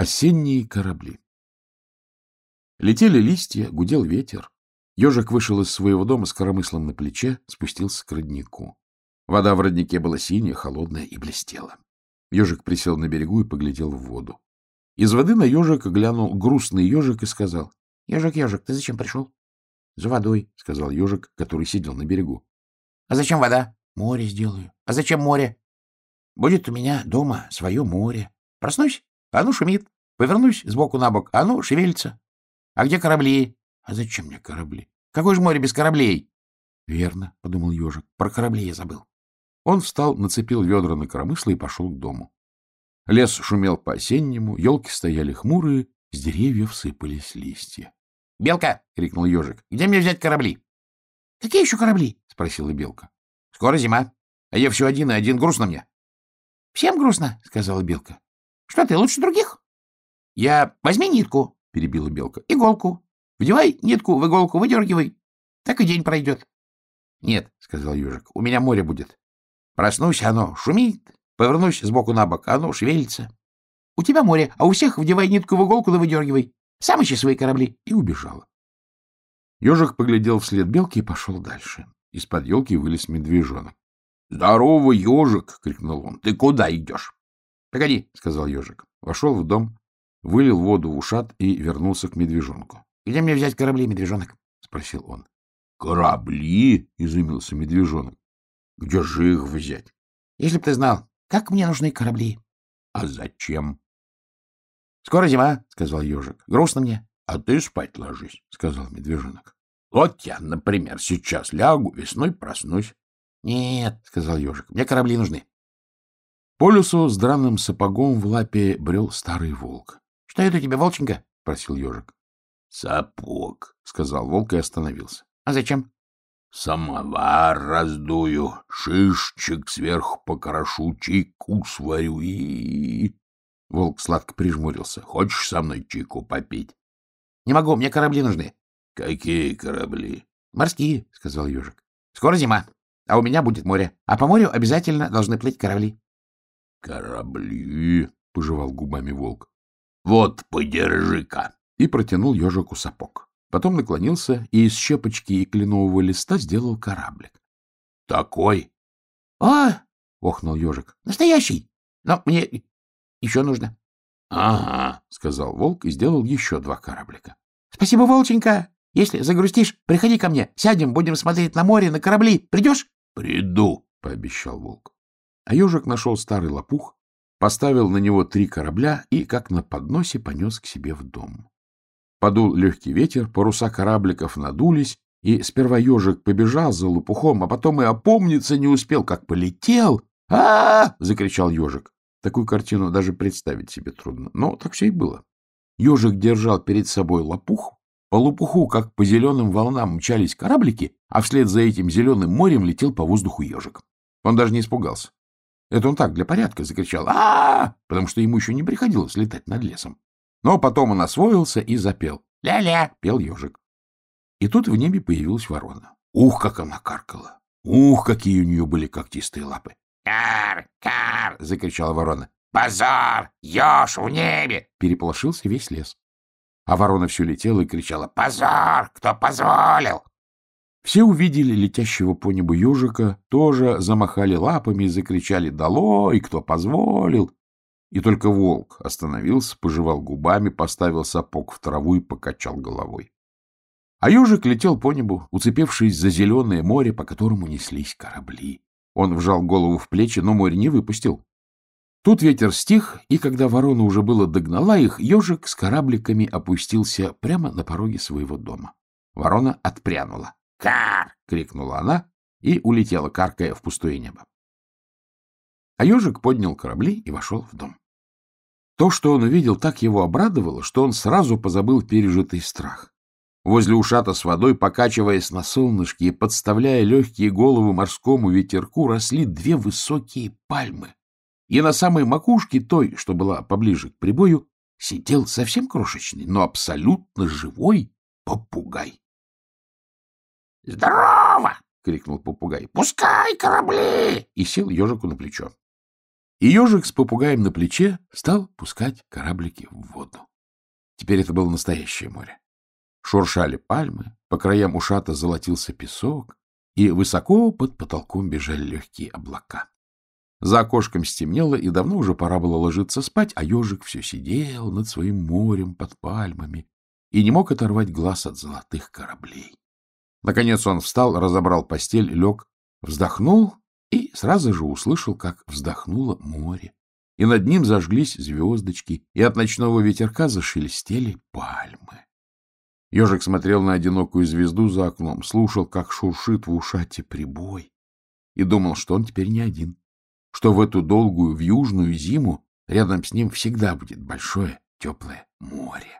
Осенние корабли. Летели листья, гудел ветер. Ежик вышел из своего дома с коромыслом на плече, спустился к роднику. Вода в роднике была синяя, холодная и блестела. Ежик присел на берегу и поглядел в воду. Из воды на ежика глянул грустный ежик и сказал. — Ежик, ежик, ты зачем пришел? — За водой, — сказал ежик, который сидел на берегу. — А зачем вода? — Море сделаю. — А зачем море? — Будет у меня дома свое море. Проснусь, а оно шумит. Повернусь сбоку на бок, а оно шевелится. А где корабли? А зачем мне корабли? Какое же море без кораблей? Верно, — подумал ежик, — про корабли я забыл. Он встал, нацепил ведра на коромысло и пошел к дому. Лес шумел по-осеннему, елки стояли хмурые, с деревьев сыпались листья. — Белка! — крикнул ежик. — Где мне взять корабли? — Какие еще корабли? — спросила белка. — Скоро зима, а я все один, и один грустно мне. — Всем грустно, — сказала белка. — Что ты, лучше других? — Я... Возьми нитку, — перебила белка. — Иголку. Вдевай нитку в иголку, выдергивай. Так и день пройдет. — Нет, — сказал ежик, — у меня море будет. Проснусь, оно шумит, повернусь сбоку на бок, оно шевелится. У тебя море, а у всех вдевай нитку в иголку да выдергивай. Сам ищи свои корабли. И убежала. Ежик поглядел вслед белки и пошел дальше. Из-под елки вылез медвежонок. — Здорово, ежик! — крикнул он. — Ты куда идешь? — Погоди, — сказал ежик. Вошел в дом, вылил воду в ушат и вернулся к медвежонку. — Где мне взять корабли, медвежонок? — спросил он. — Корабли? — изумился медвежонок. — Где же их взять? — Если б ты знал, как мне нужны корабли. — А зачем? — Скоро зима, — сказал ежик. — Грустно мне. — А ты спать ложись, — сказал медвежонок. — Вот я, например, сейчас лягу, весной проснусь. — Нет, — сказал ежик, — мне корабли нужны. По лесу с драным сапогом в лапе брел старый волк. — Что это у тебя, волченька? — просил ежик. — Сапог, — сказал волк и остановился. — А зачем? — Самовар раздую, шишечек сверху покрошу, чайку сварю и... Волк сладко прижмурился. — Хочешь со мной чайку попить? — Не могу, мне корабли нужны. — Какие корабли? — Морские, — сказал ежик. — Скоро зима, а у меня будет море, а по морю обязательно должны плыть корабли. — Корабли, — пожевал губами волк. — Вот, подержи-ка. И протянул ежику сапог. Потом наклонился и из щепочки и кленового листа сделал кораблик. — Такой? — А! — охнул ежик. — Настоящий. Но мне еще нужно. — Ага, — сказал волк и сделал еще два кораблика. — Спасибо, волченька. Если загрустишь, приходи ко мне. Сядем, будем смотреть на море, на корабли. Придешь? — Приду, — пообещал волк. А ежик нашел старый лопух, поставил на него три корабля и, как на подносе, понес к себе в дом. Подул легкий ветер, паруса корабликов надулись, и сперва ежик побежал за лопухом, а потом и опомниться не успел, как полетел. а, -а, закричал ежик. Такую картину даже представить себе трудно, но так все и было. Ежик держал перед собой лопух, по лопуху, как по зеленым волнам, мчались кораблики, а вслед за этим зеленым морем летел по воздуху ежик. Он даже не испугался. Это он так, для порядка, закричал а, -а, -а потому что ему еще не приходилось летать над лесом. Но потом он освоился и запел. «Ля-ля!» — пел ежик. И тут в небе появилась ворона. Ух, как она каркала! Ух, какие у нее были когтистые лапы! «Кар! Кар!» — закричала ворона. «Позор! Еж в небе!» Переполошился весь лес. А ворона все летела и кричала «Позор! Кто позволил?» Все увидели летящего по небу ежика, тоже замахали лапами и закричали «Долой! Кто позволил?» И только волк остановился, пожевал губами, поставил сапог в траву и покачал головой. А ежик летел по небу, уцепившись за зеленое море, по которому неслись корабли. Он вжал голову в плечи, но море не выпустил. Тут ветер стих, и когда ворона уже было догнала их, ежик с корабликами опустился прямо на пороге своего дома. Ворона отпрянула. «Кар!» — крикнула она и улетела, каркая в пустое небо. А ежик поднял корабли и вошел в дом. То, что он увидел, так его обрадовало, что он сразу позабыл пережитый страх. Возле ушата с водой, покачиваясь на солнышке и подставляя легкие головы морскому ветерку, росли две высокие пальмы. И на самой макушке той, что была поближе к прибою, сидел совсем крошечный, но абсолютно живой попугай. «Здорово!» — крикнул попугай. «Пускай корабли!» и сел ежику на плечо. И ежик с попугаем на плече стал пускать кораблики в воду. Теперь это было настоящее море. Шуршали пальмы, по краям ушата золотился песок, и высоко под потолком бежали легкие облака. За окошком стемнело, и давно уже пора было ложиться спать, а ежик все сидел над своим морем под пальмами и не мог оторвать глаз от золотых кораблей. Наконец он встал, разобрал постель, лег, вздохнул и сразу же услышал, как вздохнуло море. И над ним зажглись звездочки, и от ночного ветерка зашелестели пальмы. Ежик смотрел на одинокую звезду за окном, слушал, как шуршит в ушате прибой, и думал, что он теперь не один, что в эту долгую, в южную зиму рядом с ним всегда будет большое теплое море.